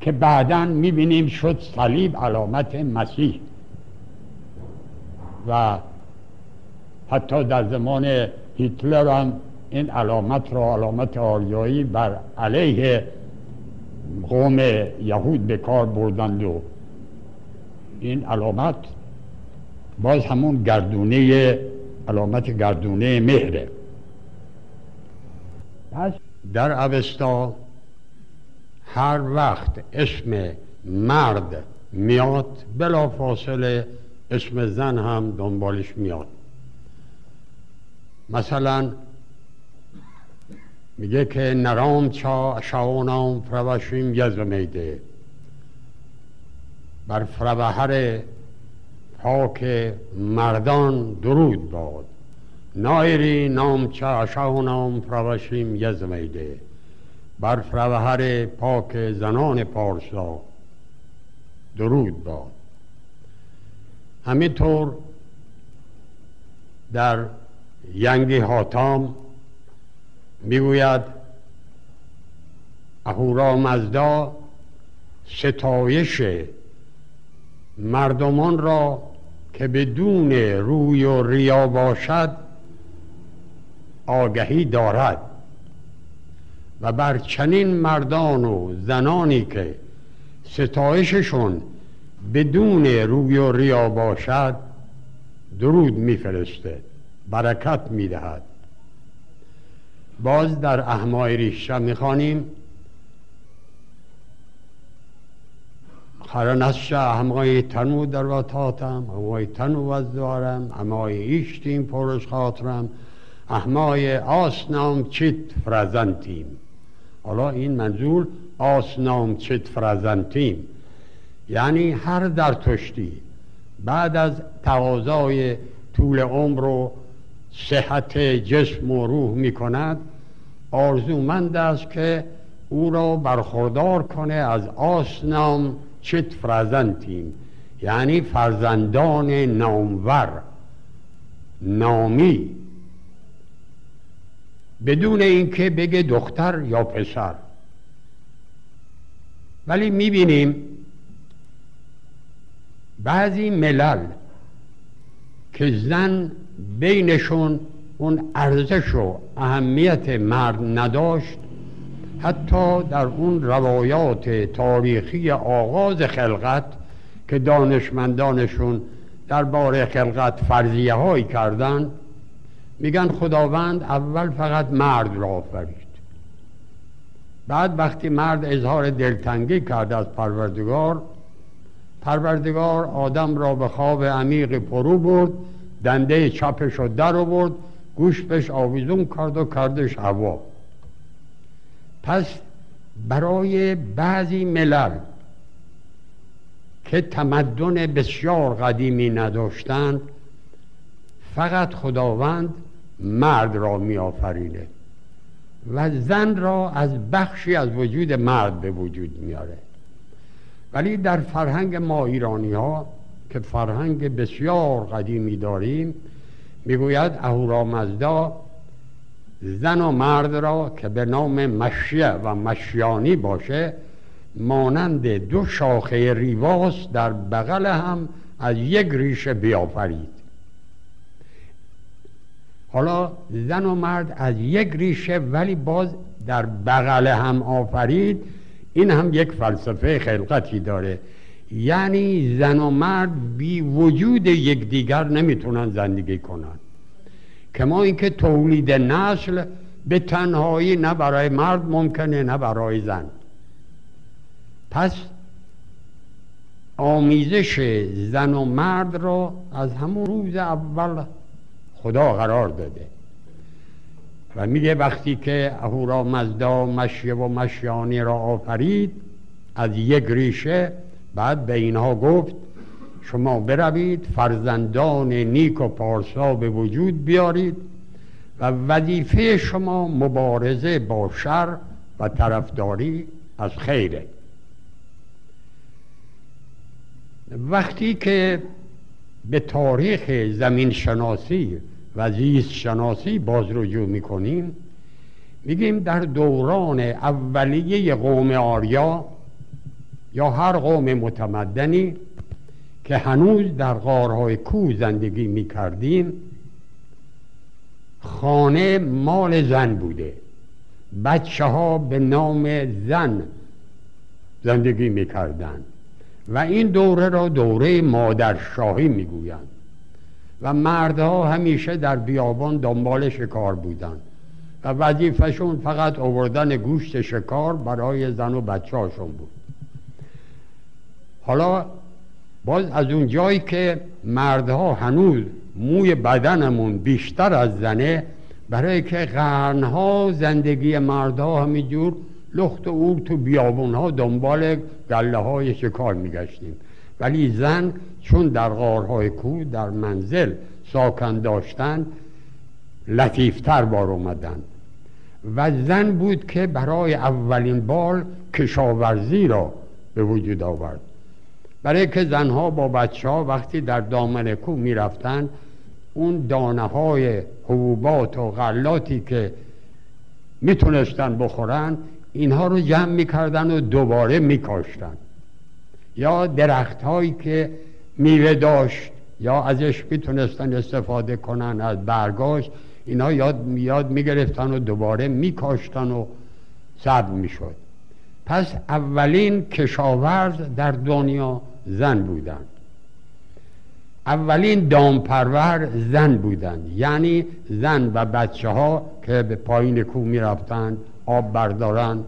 که بعدا می‌بینیم شد صلیب علامت مسیح. و حتی در زمان هیتلر هم این علامت را علامت آریایی بر علیه قوم یهود به کار بردند و این علامت باز همون گردونه علامت گردونه مهره پس در اوستا هر وقت اسم مرد میاد بلا فاصله اسم زن هم دنبالش میاد. مثلا میگه که نرام چا شاونام فروشیم یزمیده بر فروهر پاک مردان درود باد. نایری نام چا شاونام فروشیم یزمیده بر فروهر پاک زنان پارسا. درود باد. همینطور در ینگی هاتام می‌گوید اهورا مزدا ستایش مردمان را که بدون روی و ریا باشد آگهی دارد. و بر چنین مردان و زنانی که ستایششون بدون روی و ریا باشد درود میفرسته برکت می‌دهد. باز در احمای ریشه می‌خوانیم. خرنش احمای تنو در وطاتم احمای تنو وزدارم احمای ایشتیم پرش خاطرم احمای آسنام چیت فرزنتیم حالا این منظور آسنام چیت فرزنتیم. یعنی هر در تشتی بعد از تقاضای طول عمر و صحت جسم و روح می کند آرزومند است که او را برخوردار کنه از آسنام چت فرزنتیم. یعنی فرزندان نامور نامی. بدون اینکه بگه دختر یا پسر. ولی می‌بینیم بعضی ملل که زن بینشون اون ارزش و اهمیت مرد نداشت حتی در اون روایات تاریخی آغاز خلقت که دانشمندانشون درباره خلقت فرضیه هایی کردن میگن خداوند اول فقط مرد را آفرید. بعد وقتی مرد اظهار دلتنگی کرد از پروردگار پروردگار آدم را به خواب عمیق پرو برد دنده چپش رو در آورد گوش بهش آویزون کرد و کردش هوا. پس برای بعضی ملل که تمدن بسیار قدیمی نداشتند فقط خداوند مرد را می آفرینه و زن را از بخشی از وجود مرد به وجود میاره ولی در فرهنگ ما ایرانی ها که فرهنگ بسیار قدیمی داریم می‌گوید اهورامزدا زن و مرد را که به نام مشیه و مشیانی باشه مانند دو شاخه ریواس در بغل هم از یک ریشه بیافرید. حالا زن و مرد از یک ریشه ولی باز در بغل هم آفرید. این هم یک فلسفه خلقتی داره. یعنی زن و مرد بی وجود یکدیگر نمی‌تونن زندگی کنن. کما اینکه تولید نسل به تنهایی نه برای مرد ممکنه نه برای زن. پس آمیزش زن و مرد را از همون روز اول خدا قرار داده. و میگه وقتی که اهورا مزدا مشیه و مشیانی را آفرید از یک ریشه بعد به اینها گفت شما بروید فرزندان نیک و پارسا به وجود بیارید و وظیفه شما مبارزه با شر و طرفداری از خیره. وقتی که به تاریخ زمین شناسی و زیست شناسی باز رجوع می‌کنیم. میگیم در دوران اولیه قوم آریا یا هر قوم متمدنی که هنوز در غارهای کو زندگی می‌کردیم خانه مال زن بوده. بچه ها به نام زن زندگی می‌کردند. و این دوره را دوره مادرشاهی می‌گویند. و مردها همیشه در بیابان دنبال شکار بودند. و وظیفشون فقط آوردن گوشت شکار برای زن و بچه هاشون بود. حالا باز از اون جایی که مردها هنوز موی بدنمون بیشتر از زنه برای که قرنها زندگی مردها همینجور لخت و اور تو بیابون ها دنبال گله های شکار میگشتیم. ولی زن چون در غارهای کو در منزل ساکن داشتن لطیفتر بار اومدن. و زن بود که برای اولین بار کشاورزی را به وجود آورد. برای که زنها با بچه ها وقتی در دامن کو می‌رفتن اون دانه های حبوبات و غلاتی که می‌تونستن بخورن اینها رو جمع می‌کردن و دوباره میکاشتن یا درخت هایی که میوه داشت یا ازش می‌تونستن استفاده کنن از برگاش اینها یاد یاد می‌گرفتن و دوباره میکاشتن و سبز می‌شد. پس اولین کشاورز در دنیا زن بودند. اولین دامپرور زن بودند. یعنی زن و بچه ها که به پایین کوه می آب بردارن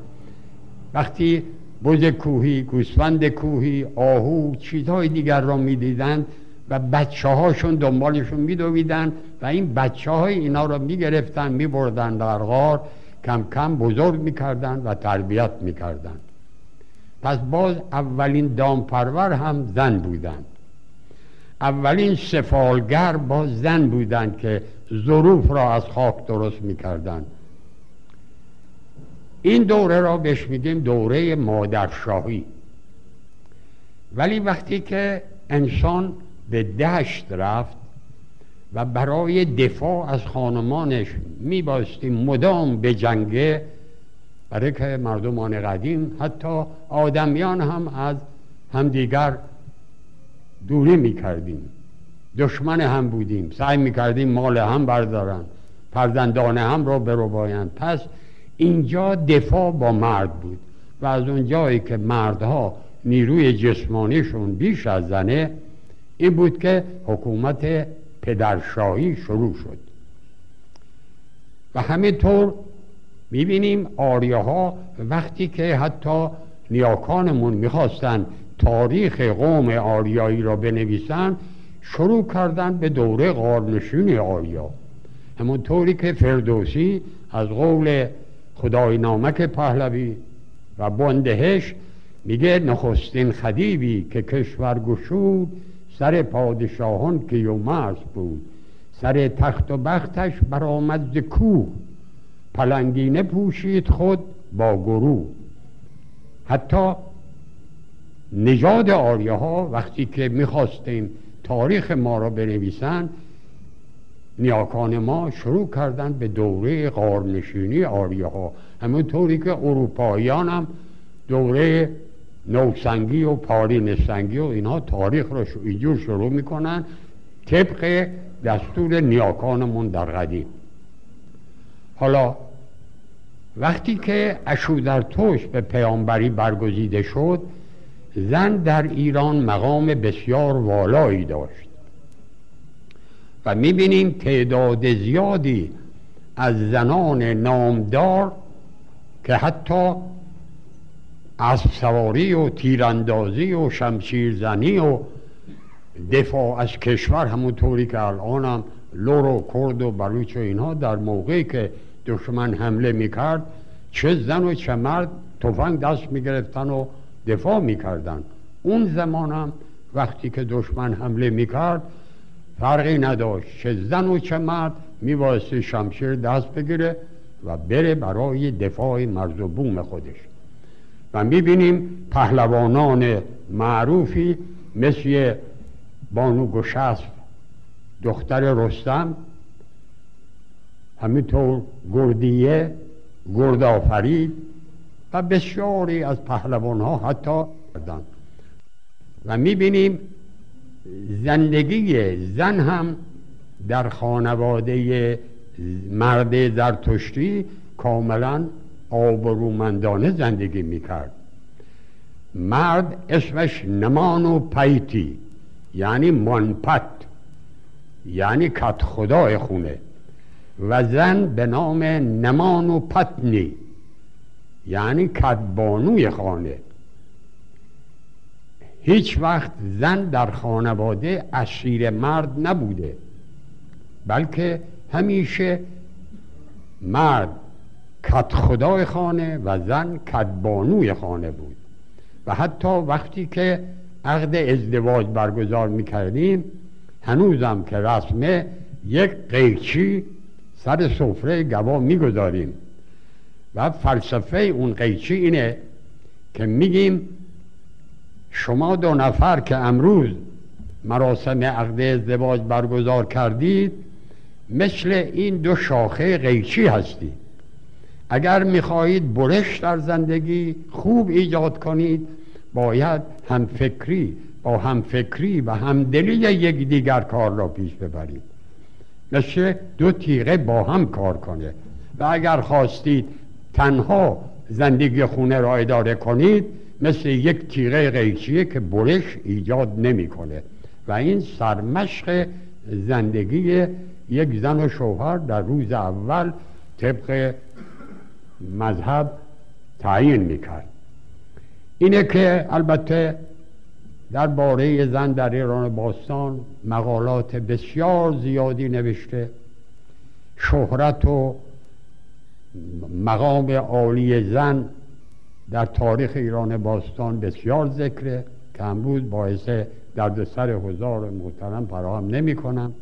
وقتی بز کوهی گوسفند کوهی آهو چیزهای دیگر را می‌دیدند و بچه هاشون دنبالشون میدویدن و این بچه های اینا را می‌گرفتن میبردن در غار کم کم بزرگ می‌کردن و تربیت می‌کردن پس باز اولین دامپرور هم زن بودند. اولین سفالگر با زن بودند که ظروف را از خاک درست می‌کردند. این دوره را بهش میگیم دوره مادرشاهی. ولی وقتی که انسان به دشت رفت و برای دفاع از خانمانش میباستی مدام به جنگه برای که مردمان قدیم حتی آدمیان هم از همدیگر دوری می‌کردیم. دشمن هم بودیم. سعی می‌کردیم مال هم بردارن. فرزندان هم را برو پس اینجا دفاع با مرد بود. و از اون جایی که مردها نیروی جسمانیشون بیش از زنه این بود که حکومت پدرشاهی شروع شد. و همینطور می‌بینیم آریاها وقتی که حتی نیاکانمون می‌خواستن تاریخ قوم آریایی را بنویسن شروع کردن به دوره غارنشین آریا. همونطوری که فردوسی از قول خدای نامک پهلوی و بندهش میگه نخستین خدیبی که کشور گشود سر پادشاهان که یومرز بود. سر تخت و بختش برآمد ز کوه. پلنگینه پوشید خود با گروه. حتی نژاد آریاها وقتی که می‌خواستیم تاریخ ما را بنویسن نیاکان ما شروع کردن به دوره غارنشینی آریاها. همونطوری که اروپاییان هم دوره نوسنگی و پارین سنگی و اینها تاریخ رو اینجور شروع می‌کنن طبق دستور نیاکانمون در قدیم. حالا وقتی که اشودرتوش به پیامبری برگزیده شد زن در ایران مقام بسیار والایی داشت. و می‌بینیم تعداد زیادی از زنان نامدار که حتی از سواری و تیراندازی و شمشیرزنی و دفاع از کشور همونطوری که الان هم لور و کرد و بلوچ و اینها در موقعی که دشمن حمله می‌کرد چه زن و چه مرد تفنگ دست می‌گرفتن و دفاع می‌کردن اون زمان هم وقتی که دشمن حمله می‌کرد فرقی نداشت. چه زن و چه مرد میبایستی شمشیر دست بگیره و بره برای دفاع مرز و بوم خودش. و می‌بینیم پهلوانان معروفی مثل بانو گشسب دختر رستم همینطور گردیه گردآفرید و بسیاری از پهلوان ها حتی کردن و می‌بینیم زندگی زن هم در خانواده مرد زرتشتی کاملا آبرومندانه زندگی می‌کرد. مرد اسمش نمانو پیتی یعنی منپت یعنی کت خدای خونه. و زن به نام نمانو پتنی. یعنی کدبانوی خانه. هیچ وقت زن در خانواده اسیر مرد نبوده بلکه همیشه مرد کت خدای خانه و زن کدبانوی خانه بود. و حتی وقتی که عقد ازدواج برگزار می‌کردیم هنوزم که رسمه یک قیچی سر سفره گوا می‌گذاریم. و فلسفه اون قیچی اینه که میگیم شما دو نفر که امروز مراسم عقد ازدواج برگزار کردید مثل این دو شاخه قیچی هستید. اگر می‌خواهید برش در زندگی خوب ایجاد کنید باید هم فکری با هم فکری و همدلی یک دیگر کار را پیش ببرید. مثل دو تیغه با هم کار کنه. و اگر خواستید تنها زندگی خونه را اداره کنید مثل یک تیغه قیچیه که برش ایجاد نمی‌کنه. و این سرمشق زندگی یک زن و شوهر در روز اول طبق مذهب تعیین می‌کرد. اینه که البته در باره زن در ایران باستان مقالات بسیار زیادی نوشته. شهرت و مقام عالی زن در تاریخ ایران باستان بسیار ذکره که امروز باعث دردسر هزار محترم فراهم نمی کنم